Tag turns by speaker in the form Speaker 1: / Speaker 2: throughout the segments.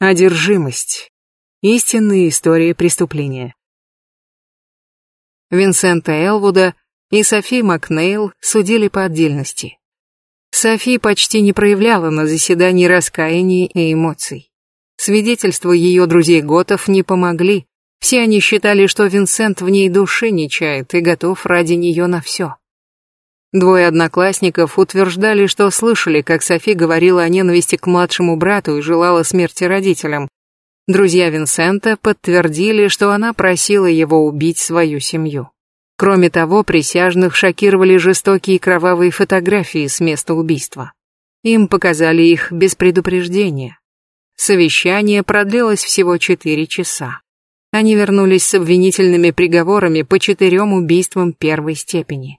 Speaker 1: Одержимость. Истинные истории преступления. Винсента Элвуда и Софи Макнейл судили по отдельности. Софи почти не проявляла на заседании раскаяния и эмоций. Свидетельства ее друзей Готов не помогли. Все они считали, что Винсент в ней души не чает и готов ради нее на все. Двое одноклассников утверждали, что слышали, как Софи говорила о ненависти к младшему брату и желала смерти родителям. Друзья Винсента подтвердили, что она просила его убить свою семью. Кроме того, присяжных шокировали жестокие кровавые фотографии с места убийства. Им показали их без предупреждения. Совещание продлилось всего четыре часа. Они вернулись с обвинительными приговорами по четырем убийствам первой степени.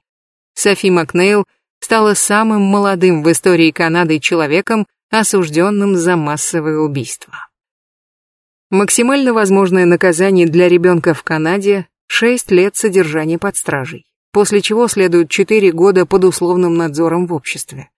Speaker 1: Софи Макнейл стала самым молодым в истории Канады человеком, осужденным за массовое убийство. Максимально возможное наказание для ребенка в Канаде – 6 лет содержания под стражей, после чего следует 4 года под условным надзором в обществе.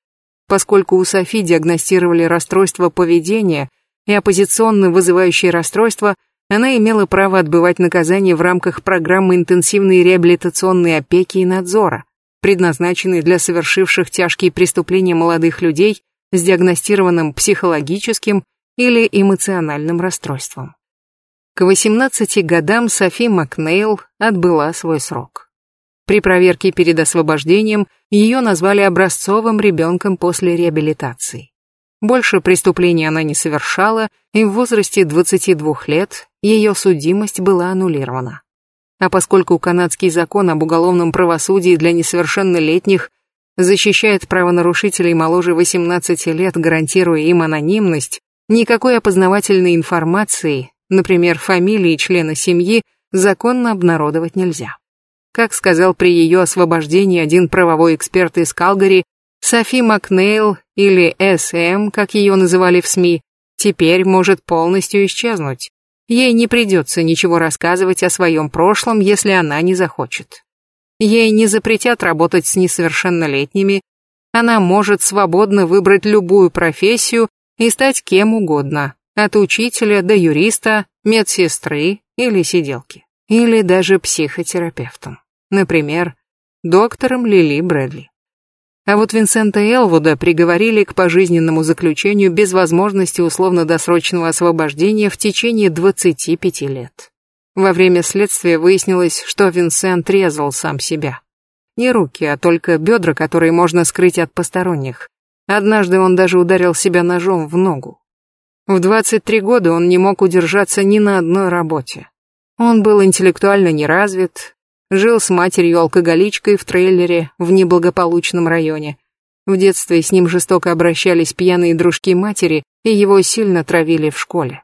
Speaker 1: Поскольку у Софи диагностировали расстройство поведения и оппозиционно вызывающее расстройство, она имела право отбывать наказание в рамках программы интенсивной реабилитационной опеки и надзора, предназначенный для совершивших тяжкие преступления молодых людей с диагностированным психологическим или эмоциональным расстройством. К 18 годам Софи Макнейл отбыла свой срок. При проверке перед освобождением ее назвали образцовым ребенком после реабилитации. Больше преступлений она не совершала, и в возрасте 22 лет ее судимость была аннулирована. А поскольку канадский закон об уголовном правосудии для несовершеннолетних защищает правонарушителей моложе 18 лет, гарантируя им анонимность, никакой опознавательной информации, например, фамилии члена семьи, законно обнародовать нельзя. Как сказал при ее освобождении один правовой эксперт из Калгари, Софи Макнейл, или СМ, как ее называли в СМИ, теперь может полностью исчезнуть. Ей не придется ничего рассказывать о своем прошлом, если она не захочет. Ей не запретят работать с несовершеннолетними, она может свободно выбрать любую профессию и стать кем угодно, от учителя до юриста, медсестры или сиделки, или даже психотерапевтом, например, доктором Лили Брэдли. А вот Винсента Элвуда приговорили к пожизненному заключению без возможности условно-досрочного освобождения в течение 25 лет. Во время следствия выяснилось, что Винсент резал сам себя. Не руки, а только бедра, которые можно скрыть от посторонних. Однажды он даже ударил себя ножом в ногу. В 23 года он не мог удержаться ни на одной работе. Он был интеллектуально неразвит, Жил с матерью-алкоголичкой в трейлере в неблагополучном районе. В детстве с ним жестоко обращались пьяные дружки матери, и его сильно травили в школе.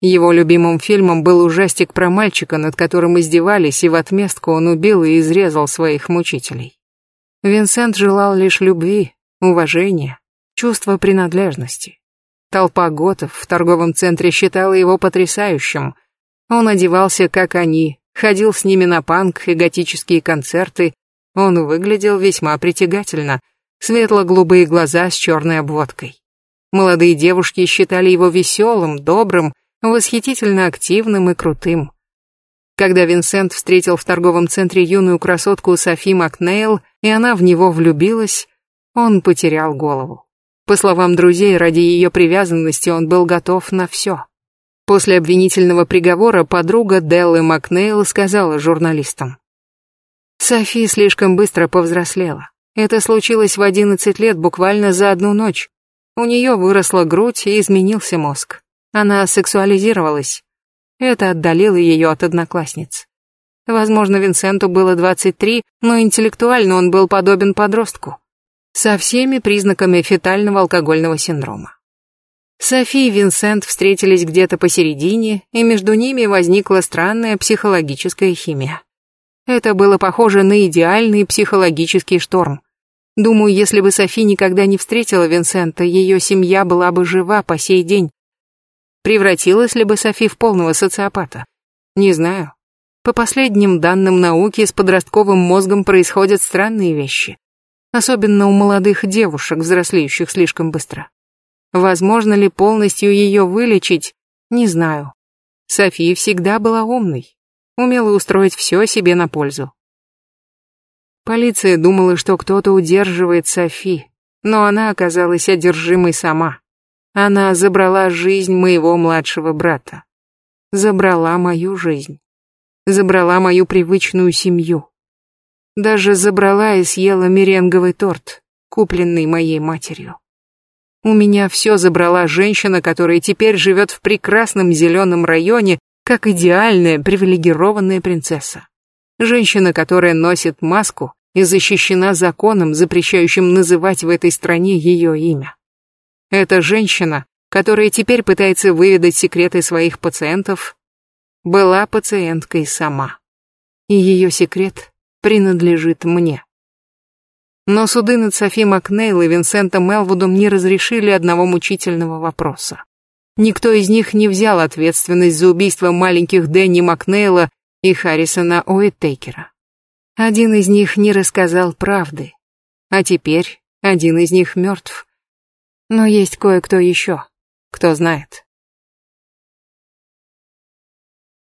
Speaker 1: Его любимым фильмом был ужастик про мальчика, над которым издевались, и в отместку он убил и изрезал своих мучителей. Винсент желал лишь любви, уважения, чувства принадлежности. Толпа готов в торговом центре считала его потрясающим. Он одевался, как они, ходил с ними на панк и готические концерты. Он выглядел весьма притягательно, светло-голубые глаза с черной обводкой. Молодые девушки считали его веселым, добрым, восхитительно активным и крутым. Когда Винсент встретил в торговом центре юную красотку Софи Макнейл, и она в него влюбилась, он потерял голову. По словам друзей, ради ее привязанности он был готов на все. После обвинительного приговора подруга Деллы Макнейл сказала журналистам. Софи слишком быстро повзрослела. Это случилось в 11 лет буквально за одну ночь. У нее выросла грудь и изменился мозг. Она сексуализировалась. Это отдалило ее от одноклассниц. Возможно, Винсенту было 23, но интеллектуально он был подобен подростку. Со всеми признаками фетального алкогольного синдрома. Софи и Винсент встретились где-то посередине, и между ними возникла странная психологическая химия. Это было похоже на идеальный психологический шторм. Думаю, если бы Софи никогда не встретила Винсента, ее семья была бы жива по сей день. Превратилась ли бы Софи в полного социопата? Не знаю. По последним данным науки, с подростковым мозгом происходят странные вещи. Особенно у молодых девушек, взрослеющих слишком быстро. Возможно ли полностью ее вылечить, не знаю. София всегда была умной, умела устроить все себе на пользу. Полиция думала, что кто-то удерживает Софи, но она оказалась одержимой сама. Она забрала жизнь моего младшего брата. Забрала мою жизнь. Забрала мою привычную семью. Даже забрала и съела меренговый торт, купленный моей матерью. У меня все забрала женщина, которая теперь живет в прекрасном зеленом районе, как идеальная привилегированная принцесса. Женщина, которая носит маску и защищена законом, запрещающим называть в этой стране ее имя. Эта женщина, которая теперь пытается выведать секреты своих пациентов, была пациенткой сама. И ее секрет принадлежит мне. Но суды над Софи Макнейл и Винсентом Элвудом не разрешили одного мучительного вопроса. Никто из них не взял ответственность за убийство маленьких Дэнни Макнейла и Харрисона Уиттекера. Один из них не рассказал правды, а теперь один из них мертв. Но есть кое-кто еще, кто знает.